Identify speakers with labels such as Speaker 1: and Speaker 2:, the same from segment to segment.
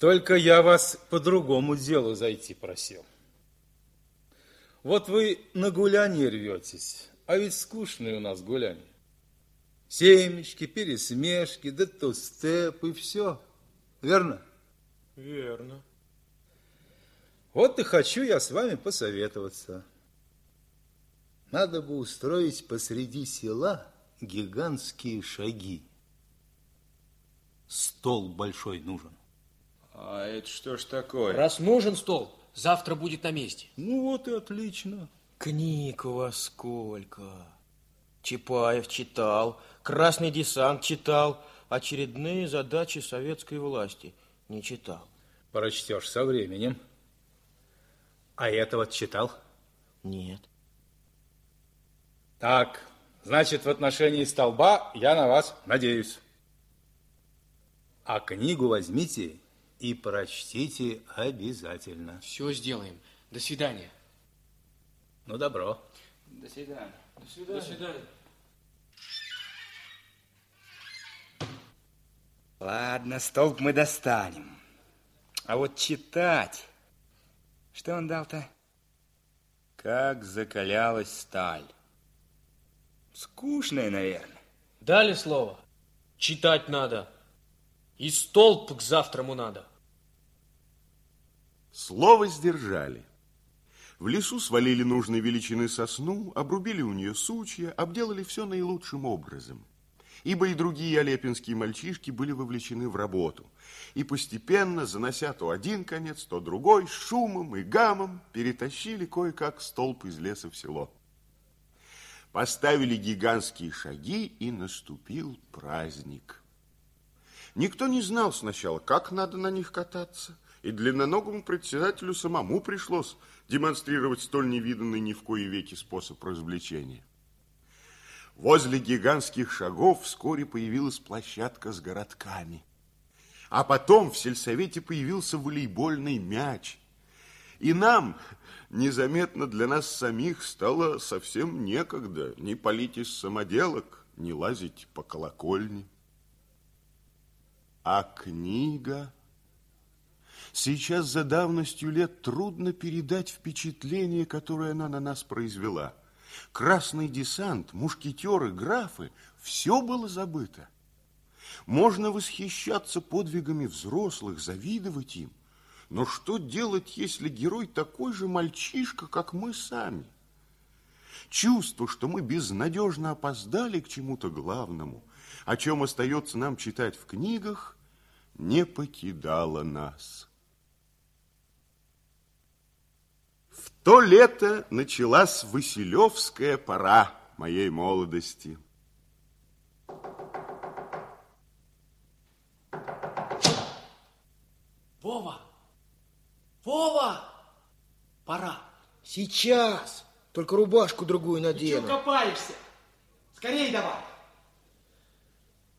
Speaker 1: Только я вас по другому делу зайти просил. Вот вы на гуляние рветесь, а ведь скучные у нас гуляние. Семечки, пересмешки, да то степ и все. Верно?
Speaker 2: Верно.
Speaker 1: Вот и хочу я с вами посоветоваться. Надо бы устроить посреди села гигантские шаги. Стол большой нужен.
Speaker 2: А это что ж такое?
Speaker 3: Раз нужен стол, завтра будет на месте.
Speaker 1: Ну вот и отлично.
Speaker 3: Книг у вас сколько. Чапаев читал, Красный десант читал, очередные задачи советской власти не читал.
Speaker 1: Прочтешь со временем. А это вот читал?
Speaker 3: Нет.
Speaker 1: Так, значит, в отношении столба я на вас надеюсь. А книгу возьмите и прочтите обязательно.
Speaker 3: Все сделаем. До свидания.
Speaker 1: Ну, добро.
Speaker 2: До свидания.
Speaker 3: До свидания. До свидания.
Speaker 2: Ладно, столб мы достанем. А вот читать... Что он дал-то? Как закалялась сталь. Скучная, наверное.
Speaker 3: Дали слово. Читать надо. И столб к завтраму надо.
Speaker 4: Слово сдержали. В лесу свалили нужной величины сосну, обрубили у нее сучья, обделали все наилучшим образом. Ибо и другие олепинские мальчишки были вовлечены в работу. И постепенно, занося то один конец, то другой, шумом и гамом, перетащили кое-как столб из леса в село. Поставили гигантские шаги, и наступил праздник. Никто не знал сначала, как надо на них кататься, и длинноногому председателю самому пришлось демонстрировать столь невиданный ни в кои веки способ развлечения. Возле гигантских шагов вскоре появилась площадка с городками. А потом в сельсовете появился волейбольный мяч. И нам, незаметно для нас самих, стало совсем некогда ни полить из самоделок, ни лазить по колокольне. А книга... Сейчас за давностью лет трудно передать впечатление, которое она на нас произвела. Красный десант, мушкетеры, графы – все было забыто. Можно восхищаться подвигами взрослых, завидовать им. Но что делать, если герой такой же мальчишка, как мы сами? Чувство, что мы безнадежно опоздали к чему-то главному, о чем остается нам читать в книгах, не покидало нас. То лето началась Василевская пора моей молодости.
Speaker 3: Вова! Вова! Пора.
Speaker 5: Сейчас. Только рубашку другую
Speaker 3: Ты
Speaker 5: надену.
Speaker 3: чего копаешься? Скорей давай.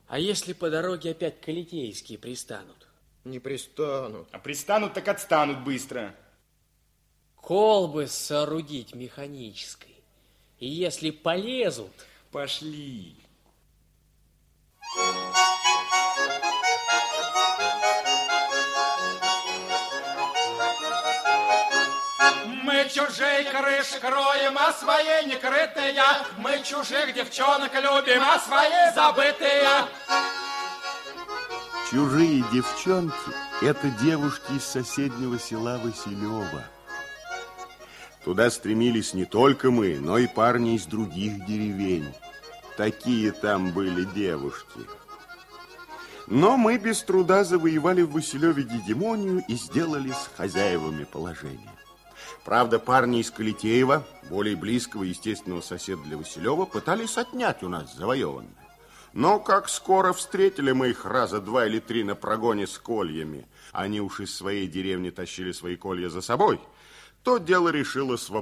Speaker 3: А если по дороге опять калитейские пристанут?
Speaker 5: Не пристану.
Speaker 2: А пристанут, так отстанут быстро.
Speaker 3: Колбы соорудить механической. И если полезут...
Speaker 2: Пошли.
Speaker 6: Мы чужие крыш кроем, а свои не крытые. Мы чужих девчонок любим, а свои забытые.
Speaker 4: Чужие девчонки – это девушки из соседнего села Василева. Туда стремились не только мы, но и парни из других деревень. Такие там были девушки. Но мы без труда завоевали в Василеве гегемонию и сделались хозяевами положения. Правда, парни из Калитеева, более близкого естественного соседа для Василева, пытались отнять у нас завоеванное. Но как скоро встретили мы их раза два или три на прогоне с кольями, они уж из своей деревни тащили свои колья за собой, то дело решилось в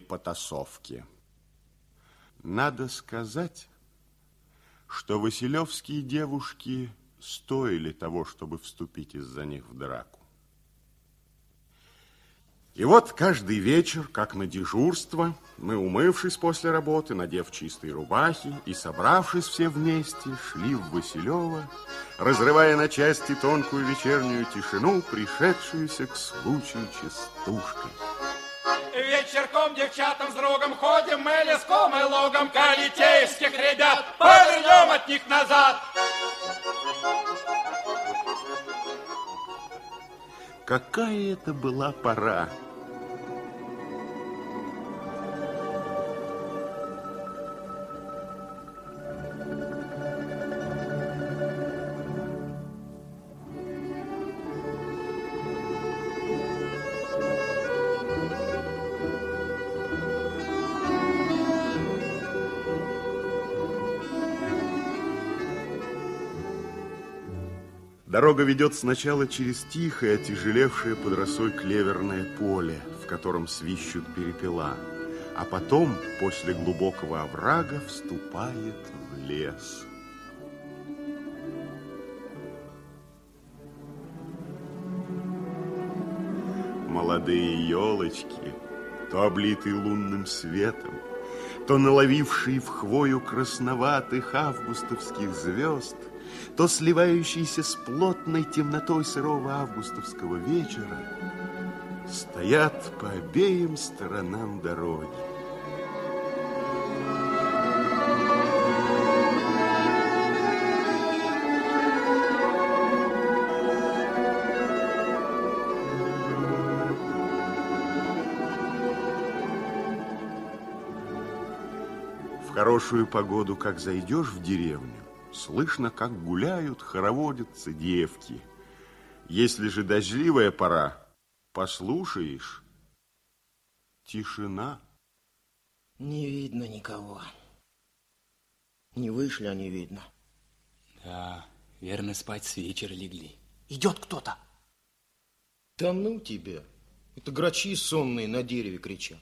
Speaker 4: потасовке. Надо сказать, что василевские девушки стоили того, чтобы вступить из-за них в драку. И вот каждый вечер, как на дежурство, мы, умывшись после работы, надев чистые рубахи и собравшись все вместе, шли в Василева, разрывая на части тонкую вечернюю тишину, пришедшуюся к случаю частушкой.
Speaker 6: Вечерком девчатам с другом ходим мы леском и лугом Калитейских ребят повернем от них назад.
Speaker 4: Какая это была пора! Дорога ведет сначала через тихое, отяжелевшее под росой клеверное поле, в котором свищут перепела, а потом, после глубокого оврага, вступает в лес. Молодые елочки, то облитые лунным светом, то наловившие в хвою красноватых августовских звезд – то сливающиеся с плотной темнотой сырого августовского вечера, стоят по обеим сторонам дороги. В хорошую погоду, как зайдешь в деревню, Слышно, как гуляют, хороводятся девки. Если же дождливая пора, послушаешь, тишина.
Speaker 3: Не видно никого. Не вышли они, видно.
Speaker 2: Да, верно, спать с вечера легли.
Speaker 3: Идет кто-то. Да ну тебе. Это грачи сонные на дереве кричат.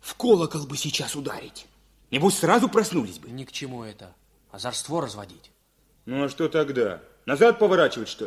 Speaker 2: В колокол бы сейчас ударить. Небось, сразу проснулись бы.
Speaker 7: Ни к чему это. Озорство разводить.
Speaker 2: Ну, а что тогда? Назад поворачивать, что ли?